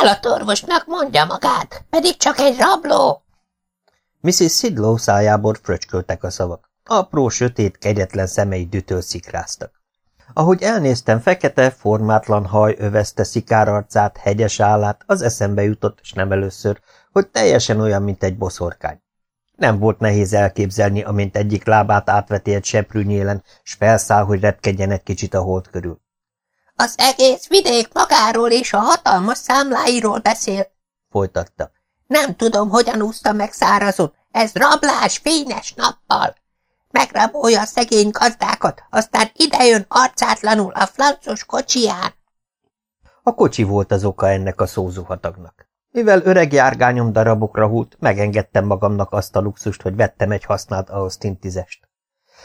Állatorvosnak mondja magát, pedig csak egy rabló. Mrs. Sidlow szájából fröcsköltek a szavak. Apró, sötét, kegyetlen szemei dütől szikráztak. Ahogy elnéztem, fekete, formátlan haj övezte szikárarcát, hegyes állát, az eszembe jutott, és nem először, hogy teljesen olyan, mint egy boszorkány. Nem volt nehéz elképzelni, amint egyik lábát átveti egy seprűnyélen, s felszáll, hogy repkedjen egy kicsit a hold körül. Az egész vidék magáról és a hatalmas számláiról beszél, folytatta. Nem tudom, hogyan úszta meg szárazon. Ez rablás fényes nappal. Megrabolja a szegény gazdákat, aztán idejön arcátlanul a flancos kocsiján. A kocsi volt az oka ennek a szózuhatagnak. Mivel öreg járgányom darabokra hult, megengedtem magamnak azt a luxust, hogy vettem egy használt Austin tízest.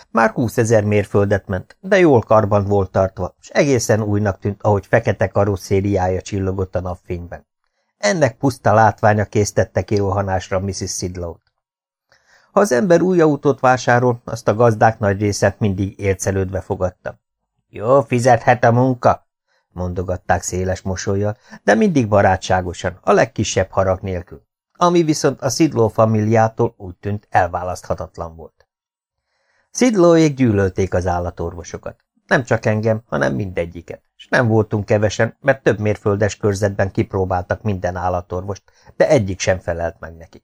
Már húszezer mérföldet ment, de jól karban volt tartva, és egészen újnak tűnt, ahogy fekete karosszériája csillogott a napfényben. Ennek puszta látványa késztette ki rohanásra Mrs. Sidlow-t. Ha az ember új autót vásárol, azt a gazdák nagy része mindig ércelődve fogadta. Jó, fizethet a munka, mondogatták széles mosolyjal, de mindig barátságosan, a legkisebb harag nélkül, ami viszont a Sidlow familiától úgy tűnt elválaszthatatlan volt. Sidlowék gyűlölték az állatorvosokat. Nem csak engem, hanem mindegyiket. És nem voltunk kevesen, mert több mérföldes körzetben kipróbáltak minden állatorvost, de egyik sem felelt meg nekik.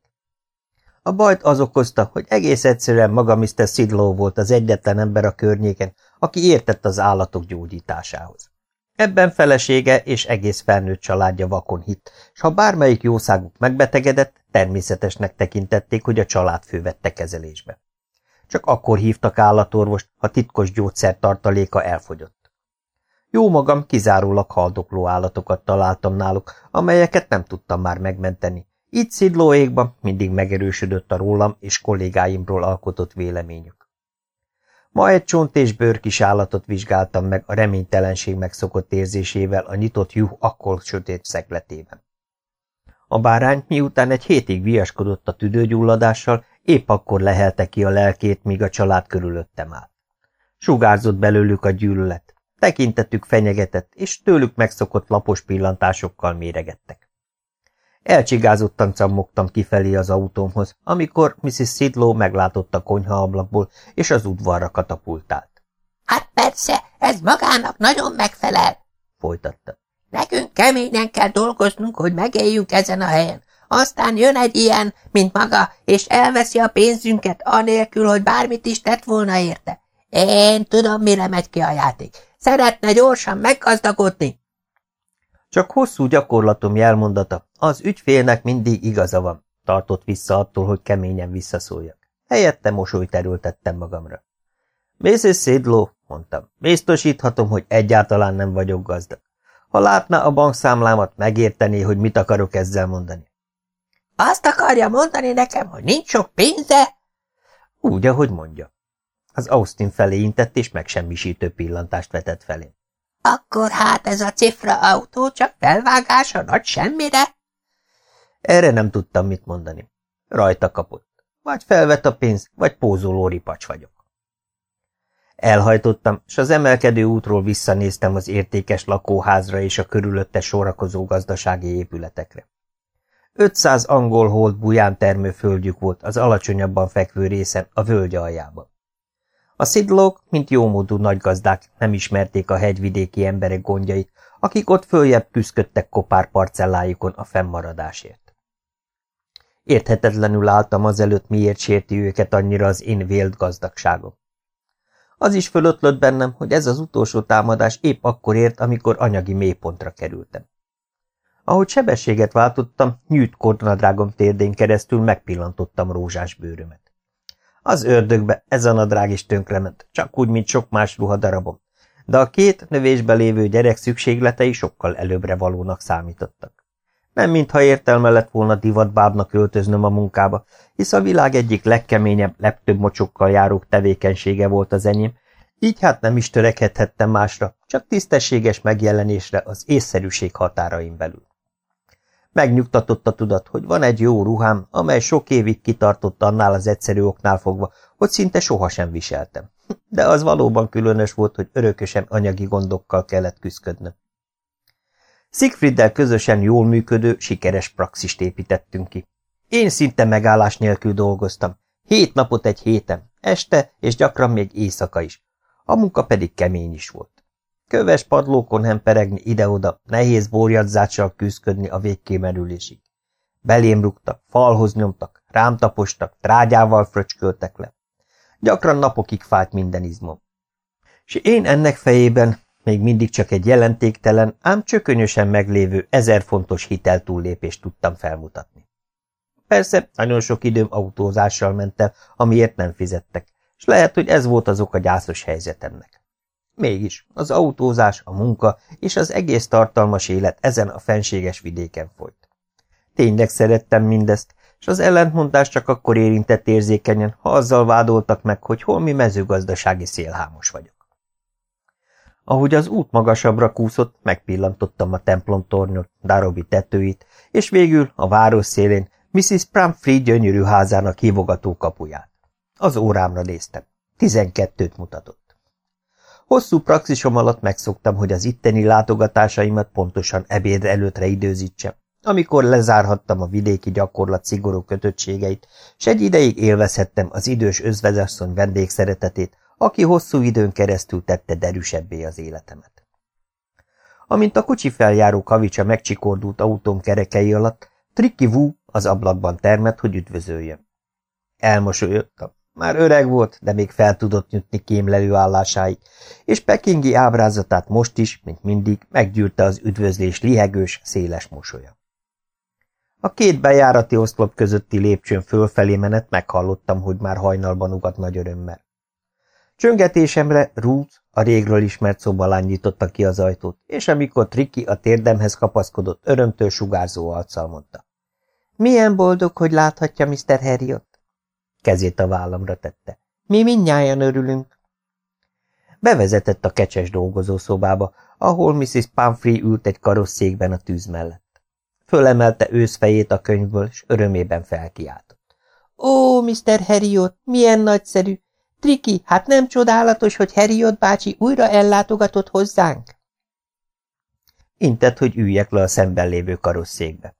A bajt az okozta, hogy egész egyszerűen maga Mr. Sidlow volt az egyetlen ember a környéken, aki értett az állatok gyógyításához. Ebben felesége és egész felnőtt családja vakon hitt, és ha bármelyik jószáguk megbetegedett, természetesnek tekintették, hogy a családfő vette kezelésbe. Csak akkor hívtak állatorvost, ha titkos gyógyszer tartaléka elfogyott. Jó magam kizárólag haldokló állatokat találtam náluk, amelyeket nem tudtam már megmenteni, így szidlóékban mindig megerősödött a rólam és kollégáimról alkotott véleményük. Ma egy csont és bőr kis állatot vizsgáltam meg a reménytelenség megszokott érzésével a nyitott juh akkor sötét szekletében. A bárány miután egy hétig viaskodott a tüdőgyulladással, épp akkor lehelte ki a lelkét, míg a család körülöttem állt. Sugárzott belőlük a gyűlölet, tekintetük fenyegetett, és tőlük megszokott lapos pillantásokkal méregettek. Elcsigázottan cammogtam kifelé az autómhoz, amikor Mrs. Sidlow meglátott a konyhaablakból, és az udvarra katapultált. Hát persze, ez magának nagyon megfelel, folytatta. Nekünk keményen kell dolgoznunk, hogy megéljünk ezen a helyen. Aztán jön egy ilyen, mint maga, és elveszi a pénzünket, anélkül, hogy bármit is tett volna érte. Én tudom, mire megy ki a játék. Szeretne gyorsan meggazdagodni, csak hosszú gyakorlatom jelmondata, az ügyfélnek mindig igaza van, tartott vissza attól, hogy keményen visszaszóljak. Helyette mosolyt erőltettem magamra. Mrs. Sidlow, mondtam, biztosíthatom, hogy egyáltalán nem vagyok gazdag. Ha látna a bankszámlámat, megértené, hogy mit akarok ezzel mondani. Azt akarja mondani nekem, hogy nincs sok pénze? Úgy, ahogy mondja. Az Austin felé intett, és megsemmisítő pillantást vetett felém. Akkor hát ez a cifra autó csak felvágása nagy semmire? Erre nem tudtam mit mondani. Rajta kapott. Vagy felvet a pénz, vagy pózoló ripacs vagyok. Elhajtottam, és az emelkedő útról visszanéztem az értékes lakóházra és a körülötte sorakozó gazdasági épületekre. 500 angol hold buján termő földjük volt az alacsonyabban fekvő részen, a völgy aljában. A szidlók, mint jómódú nagygazdák, nem ismerték a hegyvidéki emberek gondjait, akik ott följebb küzdködtek kopár parcellájukon a fennmaradásért. Érthetetlenül álltam azelőtt, miért sérti őket annyira az én vélt gazdagságom. Az is fölötlött bennem, hogy ez az utolsó támadás épp akkor ért, amikor anyagi mélypontra kerültem. Ahogy sebességet váltottam, nyűjt kornadrágom térdén keresztül megpillantottam rózsás bőrömet. Az ördögbe ez a nadrág is tönkrement, csak úgy, mint sok más ruhadarabom, de a két növésbe lévő gyerek szükségletei sokkal előbbre valónak számítottak. Nem mintha értelme lett volna divatbábnak öltöznöm a munkába, hisz a világ egyik legkeményebb, legtöbb mocsokkal járó tevékenysége volt az enyém, így hát nem is törekedhettem másra, csak tisztességes megjelenésre az észszerűség határain belül. Megnyugtatott a tudat, hogy van egy jó ruhám, amely sok évig kitartott annál az egyszerű oknál fogva, hogy szinte sohasem viseltem. De az valóban különös volt, hogy örökösen anyagi gondokkal kellett küzdködnöm. Siegfrieddel közösen jól működő, sikeres praxist építettünk ki. Én szinte megállás nélkül dolgoztam. Hét napot egy héten, este és gyakran még éjszaka is. A munka pedig kemény is volt. Köves padlókon hemperegni ide-oda, nehéz borjadzással küzdködni a végkémerülésig. Belém rúgtak, falhoz nyomtak, rám tapostak, trágyával fröcsköltek le. Gyakran napokig fájt minden izmom. És én ennek fejében még mindig csak egy jelentéktelen, ám csökönyösen meglévő ezer fontos hiteltúllépést tudtam felmutatni. Persze, nagyon sok időm autózással ment el, amiért nem fizettek, és lehet, hogy ez volt az oka gyászos helyzetemnek. Mégis, az autózás, a munka és az egész tartalmas élet ezen a fenséges vidéken folyt. Tényleg szerettem mindezt, és az ellentmondás csak akkor érintett érzékenyen, ha azzal vádoltak meg, hogy holmi mezőgazdasági szélhámos vagyok. Ahogy az út magasabbra kúszott, megpillantottam a templom tornyot, Darobi tetőit, és végül a város szélén Mrs. Pumphrey gyönyörű házának hívogató kapuját. Az órámra néztem. Tizenkettőt mutatott. Hosszú praxisom alatt megszoktam, hogy az itteni látogatásaimat pontosan ebéd előttre időzítsem, amikor lezárhattam a vidéki gyakorlat szigorú kötöttségeit, s egy ideig élvezhettem az idős özvezasszony vendégszeretetét, aki hosszú időn keresztül tette derűsebbé az életemet. Amint a kocsi feljáró kavicsa megcsikordult autón kerekei alatt, Tricky Wu az ablakban termett, hogy üdvözöljön. Elmosolyodtam. Már öreg volt, de még fel tudott nyitni kémlelő állásáig, és pekingi ábrázatát most is, mint mindig, meggyűrte az üdvözlés lihegős, széles mosolya. A két bejárati oszlop közötti lépcsőn fölfelé menet meghallottam, hogy már hajnalban ugat nagy örömmel. Csöngetésemre Ruth, a régről ismert szobalány nyitotta ki az ajtót, és amikor Triki a térdemhez kapaszkodott, örömtől sugárzó arccal mondta. Milyen boldog, hogy láthatja Mr. Harriot? Kezét a vállamra tette. Mi mindnyájan örülünk. Bevezetett a kecses dolgozószobába, ahol Mrs. Pumphrey ült egy karosszékben a tűz mellett. Fölemelte őszfejét a könyvből, és örömében felkiáltott. Ó, Mr. Harriot, milyen nagyszerű! Triki, hát nem csodálatos, hogy Harriot bácsi újra ellátogatott hozzánk? Intett, hogy üljek le a szemben lévő karosszékbe.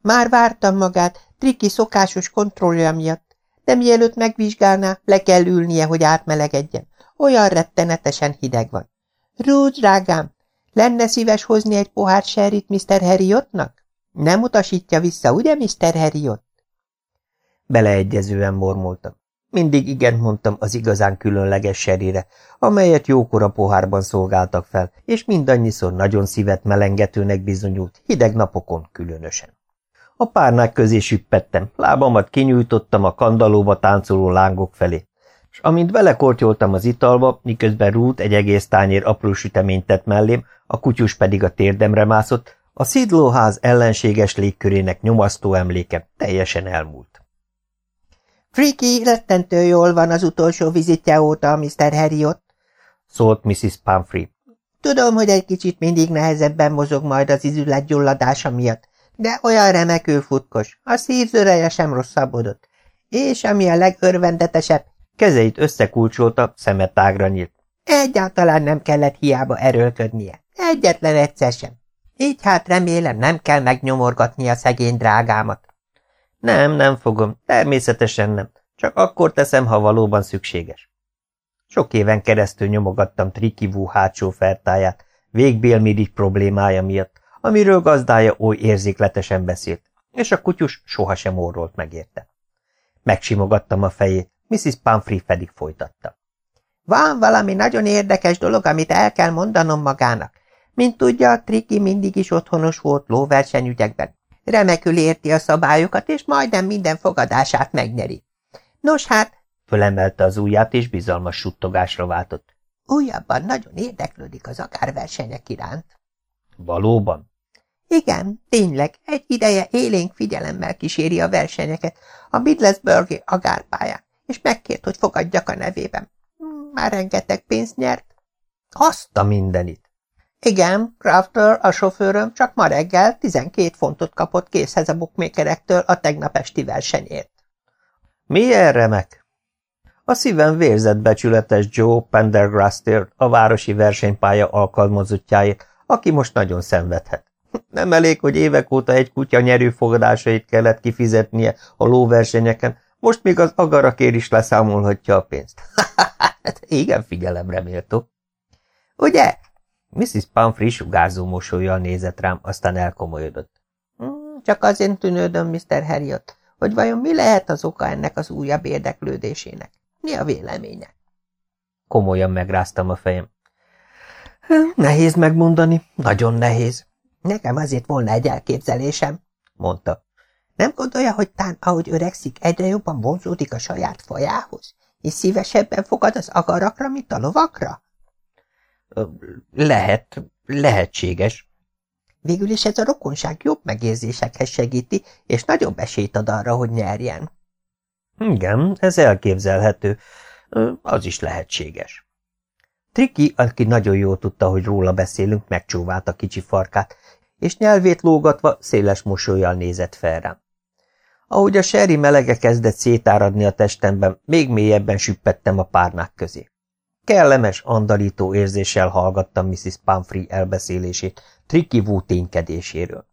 Már vártam magát, Triki szokásos kontrollja miatt, de mielőtt megvizsgálná, le kell ülnie, hogy átmelegedjen. Olyan rettenetesen hideg van. Ruth, drágám, lenne szíves hozni egy pohár serit Mr. Harriotnak? Nem utasítja vissza, ugye, Mr. Harriot? Beleegyezően mormoltam. Mindig igen mondtam az igazán különleges serire, amelyet jókora pohárban szolgáltak fel, és mindannyiszor nagyon szívet melengetőnek bizonyult, hideg napokon különösen. A párnák közé süppettem, lábamat kinyújtottam a kandalóba táncoló lángok felé, és amint belekortyoltam az italba, miközben rút egy egész tányér apró süteményt tett mellém, a kutyus pedig a térdemre mászott, a szidlóház ellenséges légkörének nyomasztó emléke teljesen elmúlt. Friki rettentő jól van az utolsó vizitje óta, Mr. Harriot, szólt Mrs. Pumphrey. Tudom, hogy egy kicsit mindig nehezebben mozog majd az izület gyulladása miatt, de olyan remekül futkos, a szívzöreje sem rosszabbodott. És ami a legörvendetesebb, kezeit összekulcsolta, szeme tágra nyílt. Egyáltalán nem kellett hiába erőlködnie. Egyetlen egyszer sem. Így hát remélem nem kell megnyomorgatni a szegény drágámat. Nem, nem fogom, természetesen nem. Csak akkor teszem, ha valóban szükséges. Sok éven keresztül nyomogattam Trikivú hátsó fertáját, végbélmirigy problémája miatt, amiről gazdája oly érzékletesen beszélt, és a kutyus sohasem orrolt megérte. Megsimogattam a fejét, Mrs. Pumphrey pedig folytatta. Van valami nagyon érdekes dolog, amit el kell mondanom magának. Mint tudja, Triki mindig is otthonos volt lóversenyügyekben. Remekül érti a szabályokat, és majdnem minden fogadását megnyeri. Nos hát, fölemelte az ujját, és bizalmas suttogásra váltott. Újabban nagyon érdeklődik az akárversenyek iránt. Valóban? Igen, tényleg, egy ideje élénk figyelemmel kíséri a versenyeket a Midlesburgi agárpályán, és megkért, hogy fogadjak a nevében. Már rengeteg pénzt nyert. Azt a mindenit! Igen, Crafter, a sofőröm csak ma reggel 12 fontot kapott készhez a bukmékerektől a tegnap esti versenyért. Milyen remek! A szívem vérzett becsületes Joe Pendergastért, a városi versenypálya alkalmazottjáért, aki most nagyon szenvedhet. Nem elég, hogy évek óta egy kutya nyerőfogadásait kellett kifizetnie a lóversenyeken, most még az agarakér is leszámolhatja a pénzt. hát igen, figyelemre méltó. Ugye? Mrs. Pumphrey sugárzó mosolyjal nézett rám, aztán elkomolyodott. Hmm, csak azért tűnődöm, Mr. Harriot, hogy vajon mi lehet az oka ennek az újabb érdeklődésének. Mi a véleménye? Komolyan megráztam a fejem. Nehéz megmondani, nagyon nehéz. Nekem azért volna egy elképzelésem, mondta. Nem gondolja, hogy tán, ahogy öregszik, egyre jobban vonzódik a saját fajához, és szívesebben fogad az agarakra, mint a lovakra? Lehet, lehetséges. Végül is ez a rokonság jobb megérzésekhez segíti, és nagyobb esélyt ad arra, hogy nyerjen. Igen, ez elképzelhető. Az is lehetséges. Triki, aki nagyon jól tudta, hogy róla beszélünk, megcsóválta kicsi farkát, és nyelvét lógatva széles mosolyjal nézett fel rám. Ahogy a seri melege kezdett szétáradni a testemben, még mélyebben süppettem a párnák közé. Kellemes, andalító érzéssel hallgattam Mrs. Pumphrey elbeszélését Tricky Wu ténykedéséről.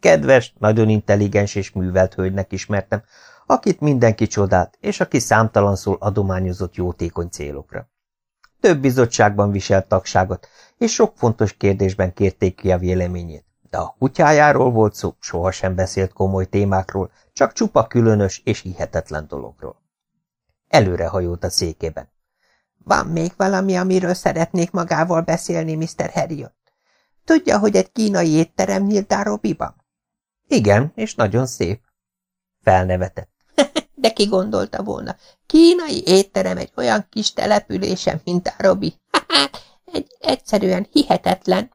Kedves, nagyon intelligens és művelt hölgynek ismertem, akit mindenki csodált, és aki számtalanszor adományozott jótékony célokra. Több bizottságban viselt tagságot, és sok fontos kérdésben kérték ki a véleményét, de a kutyájáról volt szó, sohasem beszélt komoly témákról, csak csupa különös és hihetetlen dologról. Előre hajolt a székében. Van még valami, amiről szeretnék magával beszélni, Mr. Harriot? Tudja, hogy egy kínai étterem nyílt Darobiban? Igen, és nagyon szép. Felnevetett. De ki gondolta volna? Kínai étterem egy olyan kis településen, mint Darobi. egy egyszerűen hihetetlen.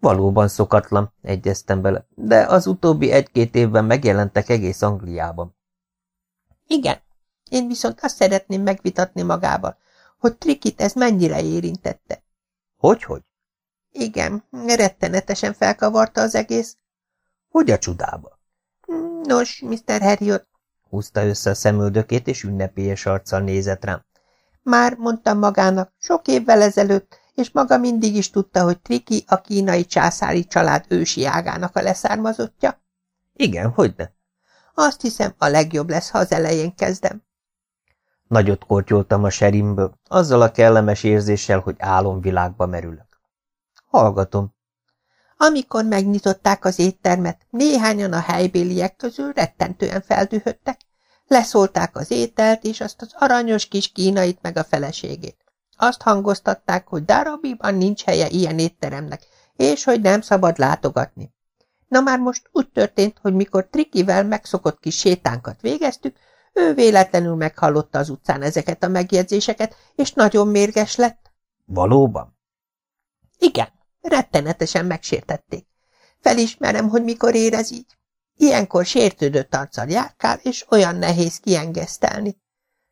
Valóban szokatlan, egyeztem bele, de az utóbbi egy-két évben megjelentek egész Angliában. Igen, én viszont azt szeretném megvitatni magával, hogy Trikit ez mennyire érintette. Hogy-hogy? Igen, rettenetesen felkavarta az egész. Hogy a csodába? Nos, Mr. Harriot, húzta össze a szemöldökét, és ünnepélyes arccal nézett rám. Már mondtam magának, sok évvel ezelőtt, és maga mindig is tudta, hogy Triki a kínai császári család ősi ágának a leszármazottja? Igen, hogy ne? Azt hiszem, a legjobb lesz, ha az elején kezdem. Nagyot kortyoltam a serimből, azzal a kellemes érzéssel, hogy álomvilágba merülök. Hallgatom. Amikor megnyitották az éttermet, néhányan a helybéliek közül rettentően feldühödtek, leszólták az ételt és azt az aranyos kis kínait meg a feleségét. Azt hangoztatták, hogy Darabiban nincs helye ilyen étteremnek, és hogy nem szabad látogatni. Na már most úgy történt, hogy mikor Trikivel megszokott kis sétánkat végeztük, ő véletlenül meghallotta az utcán ezeket a megjegyzéseket, és nagyon mérges lett. Valóban? Igen, rettenetesen megsértették. Felismerem, hogy mikor érez így. Ilyenkor sértődött arccal járkál, és olyan nehéz kiengesztelni.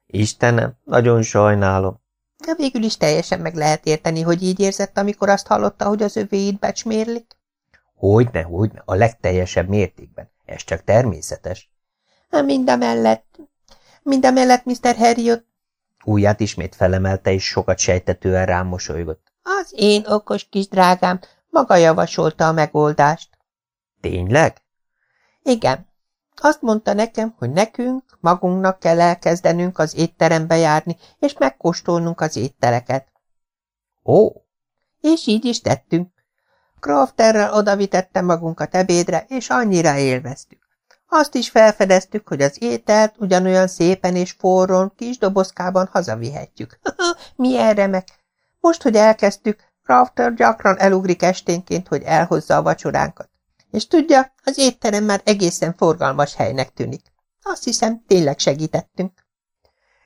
Istenem, nagyon sajnálom. De végül is teljesen meg lehet érteni, hogy így érzett, amikor azt hallotta, hogy az övéit becsmérlik. Hogyne, hogyne, a legteljesebb mértékben. Ez csak természetes. Mindamellett, mindamellett, Mr. Harriot. Újját ismét felemelte, és sokat sejtetően rám mosolygott. Az én okos kis drágám maga javasolta a megoldást. Tényleg? Igen. Azt mondta nekem, hogy nekünk, magunknak kell elkezdenünk az étterembe járni, és megkóstolnunk az éttereket. Ó! És így is tettünk. Crafterrel odavitette magunkat ebédre, és annyira élveztük. Azt is felfedeztük, hogy az ételt ugyanolyan szépen és forrón kis dobozkában hazavihetjük. Milyen remek! Most, hogy elkezdtük, Crafter gyakran elugrik esténként, hogy elhozza a vacsoránkat. És tudja, az étterem már egészen forgalmas helynek tűnik. Azt hiszem, tényleg segítettünk.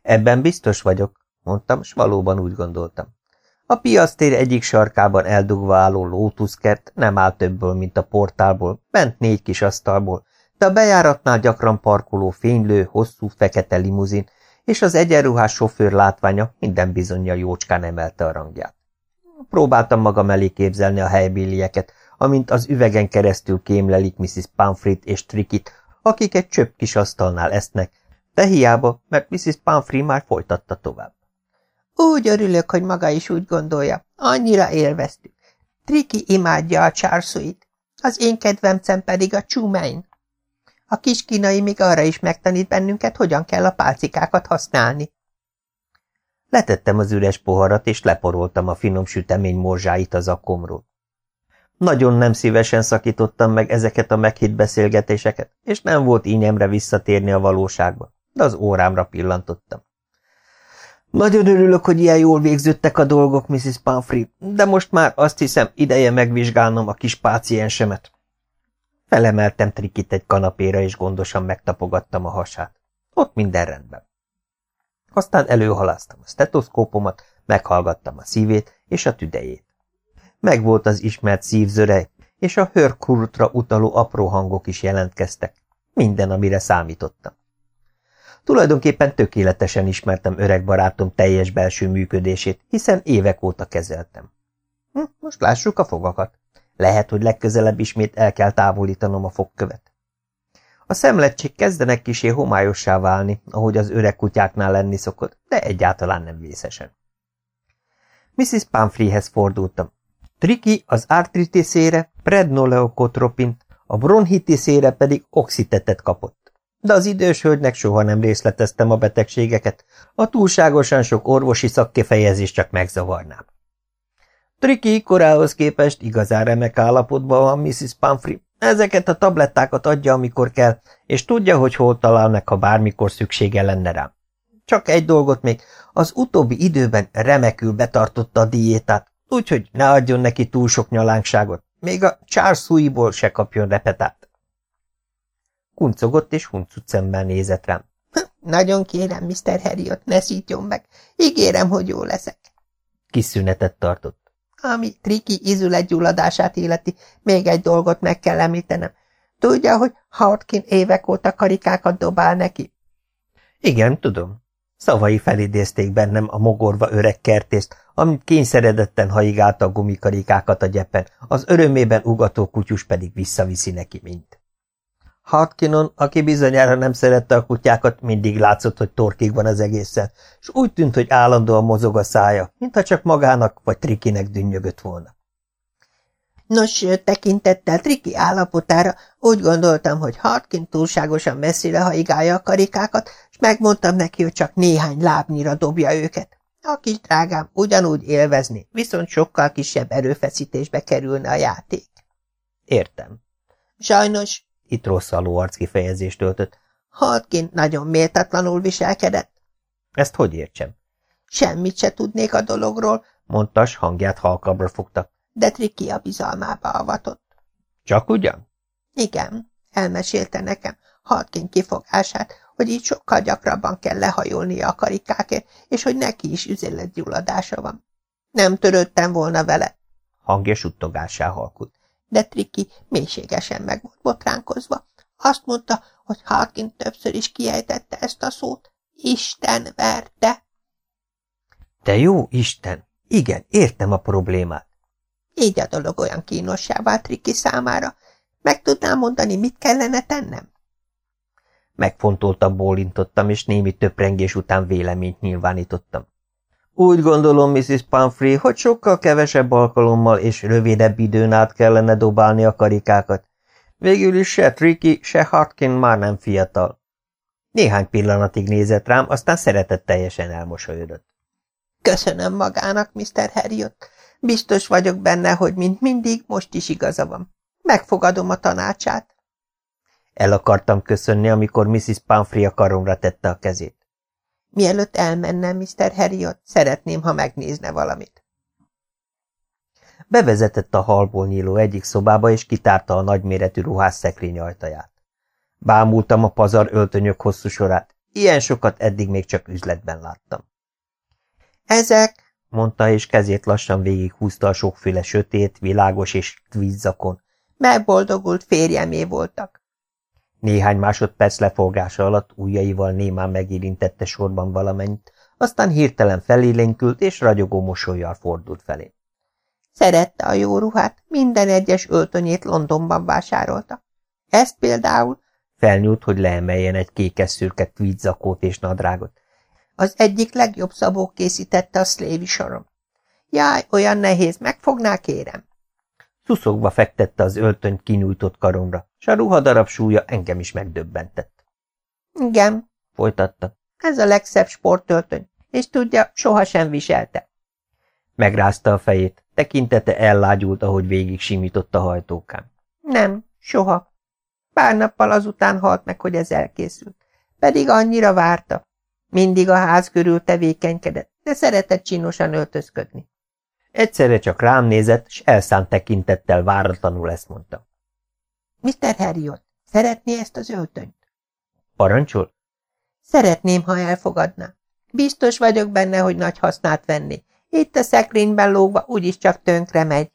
Ebben biztos vagyok, mondtam, s valóban úgy gondoltam. A piasztér egyik sarkában eldugva álló lótuszkert nem áll többből, mint a portálból, bent négy kis asztalból, de a bejáratnál gyakran parkoló fénylő, hosszú, fekete limuzin, és az egyenruhás sofőr látványa minden bizonyja jócskán emelte a rangját. Próbáltam magam elé képzelni a helybélieket, amint az üvegen keresztül kémlelik Mrs. Pamfrit és Trikit, akik egy csöpp kis asztalnál esznek, de hiába, mert Mrs. Pamfri már folytatta tovább. Úgy örülök, hogy maga is úgy gondolja. Annyira élveztük. Triki imádja a csárszóit. Az én kedvencem pedig a csumein. A kis kínai még arra is megtanít bennünket, hogyan kell a pálcikákat használni. Letettem az üres poharat, és leporoltam a finom sütemény morzsáit az akomról. Nagyon nem szívesen szakítottam meg ezeket a meghitt beszélgetéseket, és nem volt ínyemre visszatérni a valóságba, de az órámra pillantottam. Nagyon örülök, hogy ilyen jól végződtek a dolgok, Mrs. Pumphrey, de most már azt hiszem ideje megvizsgálnom a kis páciensemet. Felemeltem Trikit egy kanapéra, és gondosan megtapogattam a hasát. Ott minden rendben. Aztán előhaláztam a stetoszkópomat, meghallgattam a szívét és a tüdejét. Megvolt az ismert szívzörej, és a hörkurtra utaló apró hangok is jelentkeztek. Minden, amire számítottam. Tulajdonképpen tökéletesen ismertem öreg barátom teljes belső működését, hiszen évek óta kezeltem. Hm, most lássuk a fogakat. Lehet, hogy legközelebb ismét el kell távolítanom a fogkövet. A szemlettség kezdenek kisé homályossá válni, ahogy az öreg kutyáknál lenni szokott, de egyáltalán nem vészesen. Mrs. Pamfreyhez fordultam. Triki az artritiszére prednoleokotropint, a bronhitiszére pedig oxitetet kapott. De az idős hölgynek soha nem részleteztem a betegségeket, a túlságosan sok orvosi szakkifejezés csak megzavarnám. Triki korához képest igazán remek állapotban van Mrs. Pumphrey. Ezeket a tablettákat adja, amikor kell, és tudja, hogy hol találnak, ha bármikor szüksége lenne rám. Csak egy dolgot még, az utóbbi időben remekül betartotta a diétát, úgyhogy ne adjon neki túl sok nyalánkságot, még a Charles se kapjon repetát. Kuncogott és huncut szemmel nézett rám. Nagyon kérem, Mr. Harriot, ne szítjon meg. Ígérem, hogy jó leszek. Kis szünetet tartott. Ami Triki izületgyulladását illeti, még egy dolgot meg kell említenem. Tudja, hogy Hartkin évek óta karikákat dobál neki? Igen, tudom. Szavai felidézték bennem a mogorva öreg kertészt, amit kényszeredetten haigálta a gumikarikákat a gyepen, az örömében ugató kutyus pedig visszaviszi neki mint. Hartkinon, aki bizonyára nem szerette a kutyákat, mindig látszott, hogy torkig van az egészen, és úgy tűnt, hogy állandóan mozog a szája, mintha csak magának vagy Trikinek dünnyögött volna. Nos, tekintettel Triki állapotára úgy gondoltam, hogy Hartkin túlságosan messzire haigálja a karikákat, és megmondtam neki, hogy csak néhány lábnyira dobja őket. A kis drágám ugyanúgy élvezni, viszont sokkal kisebb erőfeszítésbe kerülne a játék. Értem. Sajnos itt rossz arc kifejezést töltött. Hartkin nagyon méltatlanul viselkedett. Ezt hogy értsem? Semmit se tudnék a dologról, mondta, s hangját halkabbra fogta. De Triki a bizalmába avatott. Csak ugyan? Igen, elmesélte nekem Hartkin kifogását, hogy így sokkal gyakrabban kell lehajolnia a karikákért, és hogy neki is üzeletgyulladása van. Nem törődtem volna vele. Hangja suttogásá halkult de Triki mélységesen meg volt botránkozva. Azt mondta, hogy Harkin többször is kiejtette ezt a szót. Isten verte! De jó Isten! Igen, értem a problémát. Így a dolog olyan kínossá vált Triki számára. Meg tudnám mondani, mit kellene tennem? Megfontoltam, bólintottam, és némi töprengés után véleményt nyilvánítottam. Úgy gondolom, Mrs. Pumphrey, hogy sokkal kevesebb alkalommal és rövidebb időn át kellene dobálni a karikákat. Végül is se Tricky, se Hartkin már nem fiatal. Néhány pillanatig nézett rám, aztán szeretetteljesen elmosolyodott. Köszönöm magának, Mr. Harriot. Biztos vagyok benne, hogy mint mindig most is igaza van. Megfogadom a tanácsát. El akartam köszönni, amikor Mrs. Pumphrey a karomra tette a kezét. Mielőtt elmennem, Mr. Harriot, szeretném, ha megnézne valamit. Bevezetett a halból nyíló egyik szobába, és kitárta a nagyméretű ruhás szekrény ajtaját. Bámultam a pazar öltönyök hosszú sorát. Ilyen sokat eddig még csak üzletben láttam. Ezek, mondta, és kezét lassan végighúzta a sokféle sötét, világos és tvízzakon. Megboldogult férjemé voltak. Néhány másodperc lefolgása alatt ujjaival némán megérintette sorban valamennyit, aztán hirtelen felélénkült és ragyogó mosolyjal fordult felé. Szerette a jó ruhát, minden egyes öltönyét Londonban vásárolta. Ezt például felnyúlt, hogy leemeljen egy kékes-szürke tweedzakót és nadrágot. Az egyik legjobb szabó készítette a szlévi sorom. Jaj, olyan nehéz, megfognál, kérem? Szuszogva fektette az öltönyt kinyújtott karomra, s a ruhadarab súlya engem is megdöbbentett. Igen, folytatta, ez a legszebb sportöltöny, és tudja, sohasem viselte. Megrázta a fejét, tekintete ellágyult, ahogy végig simított a hajtókán. Nem, soha. Pár nappal azután halt meg, hogy ez elkészült. Pedig annyira várta. Mindig a ház körül tevékenykedett, de szeretett csinosan öltözködni. Egyszerre csak rám nézett, s elszánt tekintettel váratlanul ezt mondta. Mr. Harriot, szeretné ezt az öltönyt? Parancsol? Szeretném, ha elfogadná. Biztos vagyok benne, hogy nagy hasznát venni. Itt a szekrényben lógva úgyis csak tönkre megy.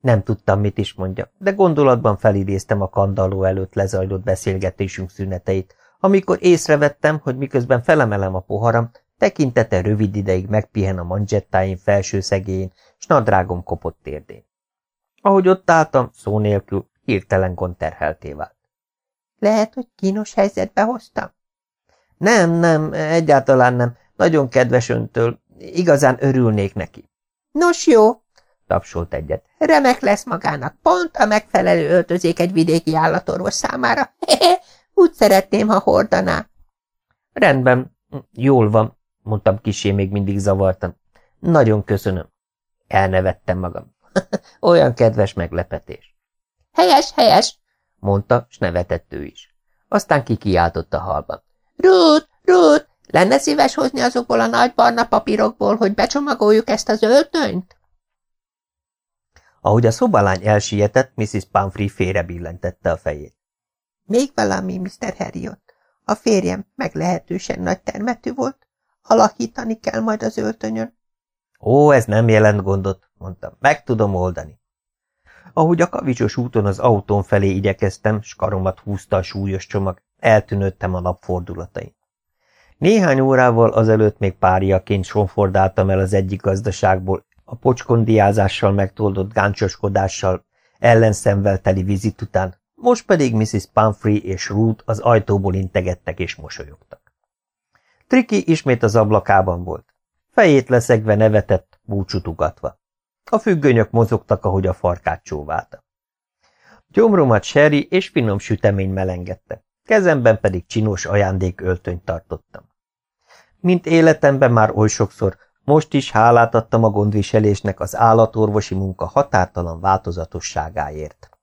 Nem tudtam, mit is mondja, de gondolatban felidéztem a kandalló előtt lezajlott beszélgetésünk szüneteit, amikor észrevettem, hogy miközben felemelem a poharam, tekintete rövid ideig megpihen a manzsettáim felső szegélyén, s nadrágom kopott térdén. Ahogy ott álltam, szó nélkül, hirtelen konterhelté vált. Lehet, hogy kínos helyzetbe hoztam? Nem, nem, egyáltalán nem. Nagyon kedves öntől. Igazán örülnék neki. Nos jó, tapsolt egyet. Remek lesz magának, pont a megfelelő öltözék egy vidéki állatorvos számára. Úgy szeretném, ha hordaná. Rendben, jól van, mondtam kisé még mindig zavartam. Nagyon köszönöm. Elnevettem magam. Olyan kedves meglepetés. Helyes, helyes, mondta, s nevetett ő is. Aztán kikiáltott a halban. Ruth, Ruth, lenne szíves hozni azokból a nagy barna papírokból, hogy becsomagoljuk ezt az öltönyt? Ahogy a szobalány elsietett, Mrs. Pumphrey félre billentette a fejét. Még valami, Mr. Harriot. A férjem meglehetősen nagy termetű volt. Alakítani kell majd az öltönyön. Ó, ez nem jelent gondot, mondtam. Meg tudom oldani. Ahogy a kavicsos úton az autón felé igyekeztem, s karomat húzta a súlyos csomag, eltűnődtem a napfordulatain. Néhány órával azelőtt még páriaként sonfordáltam el az egyik gazdaságból, a pocskondiázással megtoldott gáncsoskodással, ellenszemvel teli vizit után, most pedig Mrs. Pumphrey és Ruth az ajtóból integettek és mosolyogtak. Triki ismét az ablakában volt. Fejét leszegve nevetett, búcsút ugatva. A függönyök mozogtak, ahogy a farkát csóválta. Gyomromat seri és finom sütemény melengedte, kezemben pedig csinos ajándék öltönyt tartottam. Mint életemben már oly sokszor, most is hálát adtam a gondviselésnek az állatorvosi munka határtalan változatosságáért.